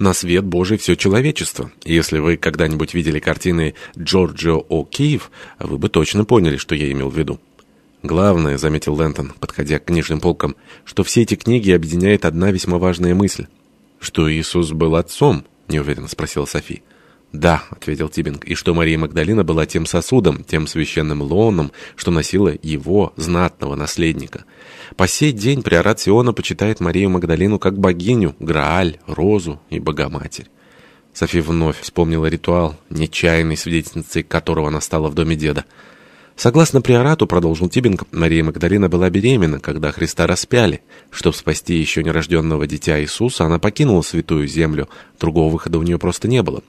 на свет Божий все человечество. Если вы когда-нибудь видели картины Джорджио О'Кейв, вы бы точно поняли, что я имел в виду. Главное, заметил Лэнтон, подходя к книжным полкам, что все эти книги объединяет одна весьма важная мысль. Что Иисус был отцом, неуверенно спросила Софи. «Да», — ответил Тибинг, — «и что Мария Магдалина была тем сосудом, тем священным лоном, что носила его, знатного наследника. По сей день приорат Сиона почитает Марию Магдалину как богиню, Грааль, Розу и Богоматерь». Софи вновь вспомнила ритуал, нечаянной свидетельницей которого она стала в доме деда. Согласно приорату, продолжил Тибинг, Мария Магдалина была беременна, когда Христа распяли. Чтобы спасти еще нерожденного дитя Иисуса, она покинула святую землю. Другого выхода у нее просто не было.